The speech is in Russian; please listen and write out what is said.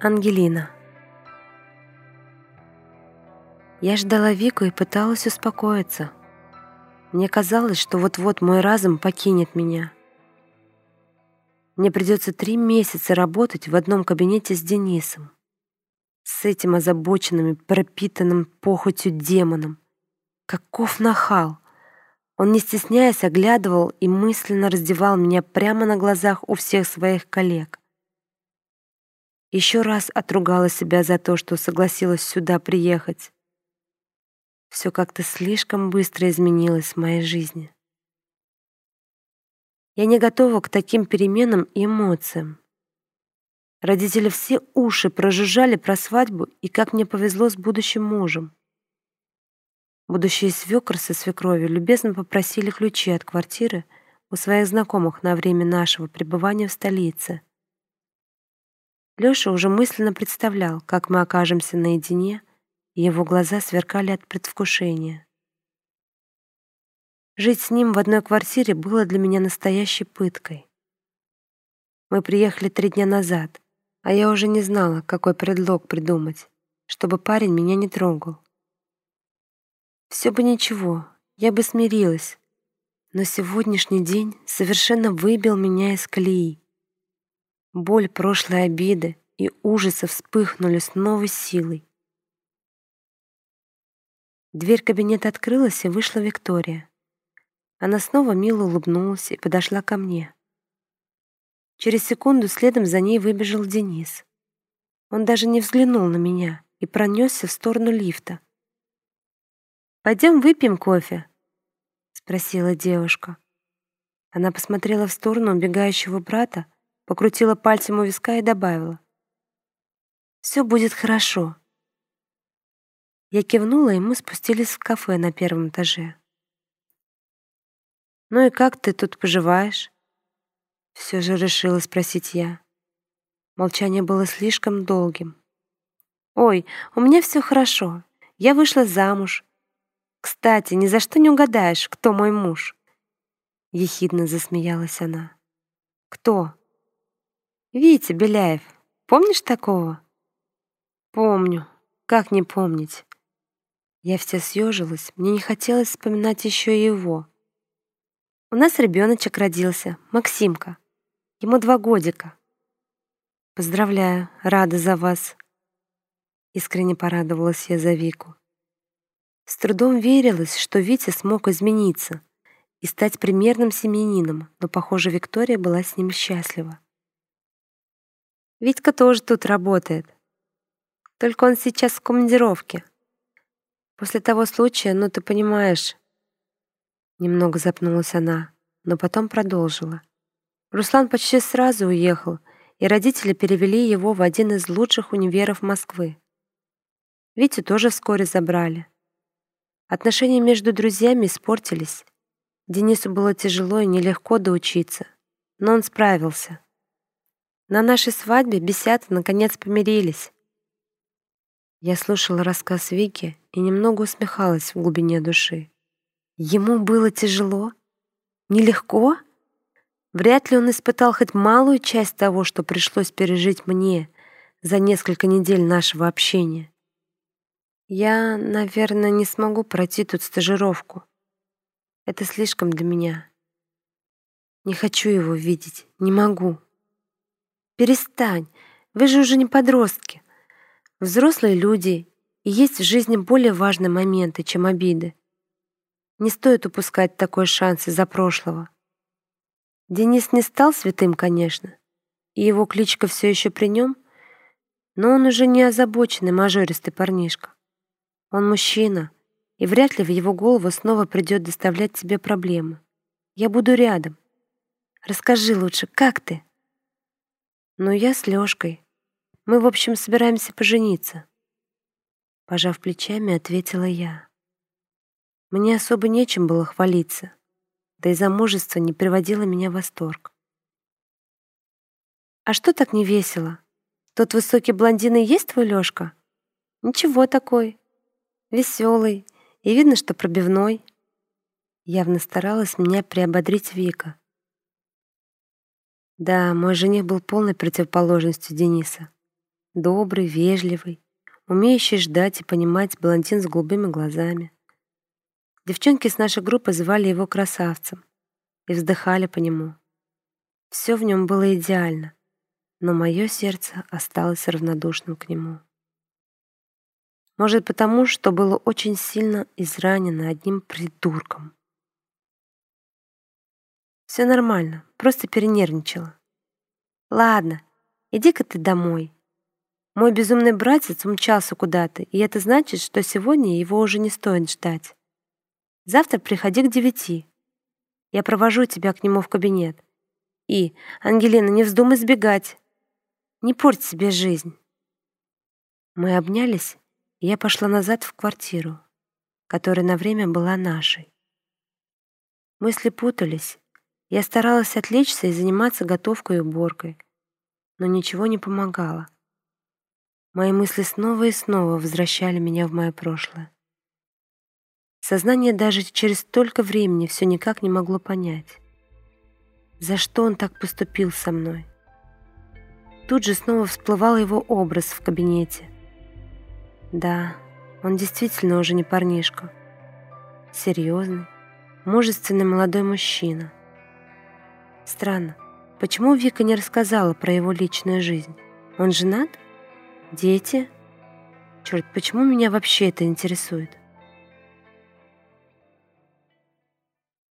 Ангелина. Я ждала Вику и пыталась успокоиться. Мне казалось, что вот-вот мой разум покинет меня. Мне придется три месяца работать в одном кабинете с Денисом. С этим озабоченным, пропитанным похотью демоном. Каков нахал! Он, не стесняясь, оглядывал и мысленно раздевал меня прямо на глазах у всех своих коллег. Еще раз отругала себя за то, что согласилась сюда приехать. Все как-то слишком быстро изменилось в моей жизни. Я не готова к таким переменам и эмоциям. Родители все уши прожужжали про свадьбу и как мне повезло с будущим мужем. Будущие свекр со свекровью любезно попросили ключи от квартиры у своих знакомых на время нашего пребывания в столице — Лёша уже мысленно представлял, как мы окажемся наедине, и его глаза сверкали от предвкушения. Жить с ним в одной квартире было для меня настоящей пыткой. Мы приехали три дня назад, а я уже не знала, какой предлог придумать, чтобы парень меня не трогал. Все бы ничего, я бы смирилась, но сегодняшний день совершенно выбил меня из колеи. Боль прошлой обиды и ужаса вспыхнули с новой силой. Дверь кабинета открылась, и вышла Виктория. Она снова мило улыбнулась и подошла ко мне. Через секунду следом за ней выбежал Денис. Он даже не взглянул на меня и пронесся в сторону лифта. «Пойдем выпьем кофе?» — спросила девушка. Она посмотрела в сторону убегающего брата, покрутила пальцем у виска и добавила. «Все будет хорошо». Я кивнула, и мы спустились в кафе на первом этаже. «Ну и как ты тут поживаешь?» Все же решила спросить я. Молчание было слишком долгим. «Ой, у меня все хорошо. Я вышла замуж. Кстати, ни за что не угадаешь, кто мой муж». Ехидно засмеялась она. «Кто?» Витя Беляев. Помнишь такого? Помню. Как не помнить? Я вся съежилась, мне не хотелось вспоминать еще его. У нас ребеночек родился, Максимка. Ему два годика. Поздравляю, рада за вас. Искренне порадовалась я за Вику. С трудом верилось, что Витя смог измениться и стать примерным семьянином, но, похоже, Виктория была с ним счастлива. Витька тоже тут работает. Только он сейчас в командировке. После того случая, ну ты понимаешь...» Немного запнулась она, но потом продолжила. Руслан почти сразу уехал, и родители перевели его в один из лучших универов Москвы. Витю тоже вскоре забрали. Отношения между друзьями испортились. Денису было тяжело и нелегко доучиться, но он справился. На нашей свадьбе бесята наконец помирились. Я слушала рассказ Вики и немного усмехалась в глубине души. Ему было тяжело? Нелегко? Вряд ли он испытал хоть малую часть того, что пришлось пережить мне за несколько недель нашего общения. Я, наверное, не смогу пройти тут стажировку. Это слишком для меня. Не хочу его видеть, не могу. Перестань, вы же уже не подростки. Взрослые люди, и есть в жизни более важные моменты, чем обиды. Не стоит упускать такой шанс из-за прошлого. Денис не стал святым, конечно, и его кличка все еще при нем, но он уже не озабоченный мажористый парнишка. Он мужчина, и вряд ли в его голову снова придет доставлять тебе проблемы. Я буду рядом. Расскажи лучше, как ты?» Но я с Лёшкой. Мы, в общем, собираемся пожениться. Пожав плечами, ответила я. Мне особо нечем было хвалиться, да и замужество не приводило меня в восторг. А что так не весело? Тот высокий блондин и есть твой Лёшка? Ничего такой. Веселый, и видно, что пробивной. Явно старалась меня приободрить Вика. Да, мой жених был полной противоположностью Дениса. Добрый, вежливый, умеющий ждать и понимать блондин с голубыми глазами. Девчонки с нашей группы звали его красавцем и вздыхали по нему. Все в нем было идеально, но мое сердце осталось равнодушным к нему. Может, потому, что было очень сильно изранено одним придурком. Все нормально, просто перенервничала. Ладно, иди-ка ты домой. Мой безумный братец умчался куда-то, и это значит, что сегодня его уже не стоит ждать. Завтра приходи к девяти. Я провожу тебя к нему в кабинет. И, Ангелина, не вздумай сбегать. Не порть себе жизнь. Мы обнялись, и я пошла назад в квартиру, которая на время была нашей. Мысли путались. Я старалась отвлечься и заниматься готовкой и уборкой, но ничего не помогало. Мои мысли снова и снова возвращали меня в мое прошлое. Сознание даже через столько времени все никак не могло понять, за что он так поступил со мной. Тут же снова всплывал его образ в кабинете. Да, он действительно уже не парнишка. Серьезный, мужественный молодой мужчина. Странно, почему Вика не рассказала про его личную жизнь? Он женат? Дети? Черт, почему меня вообще это интересует?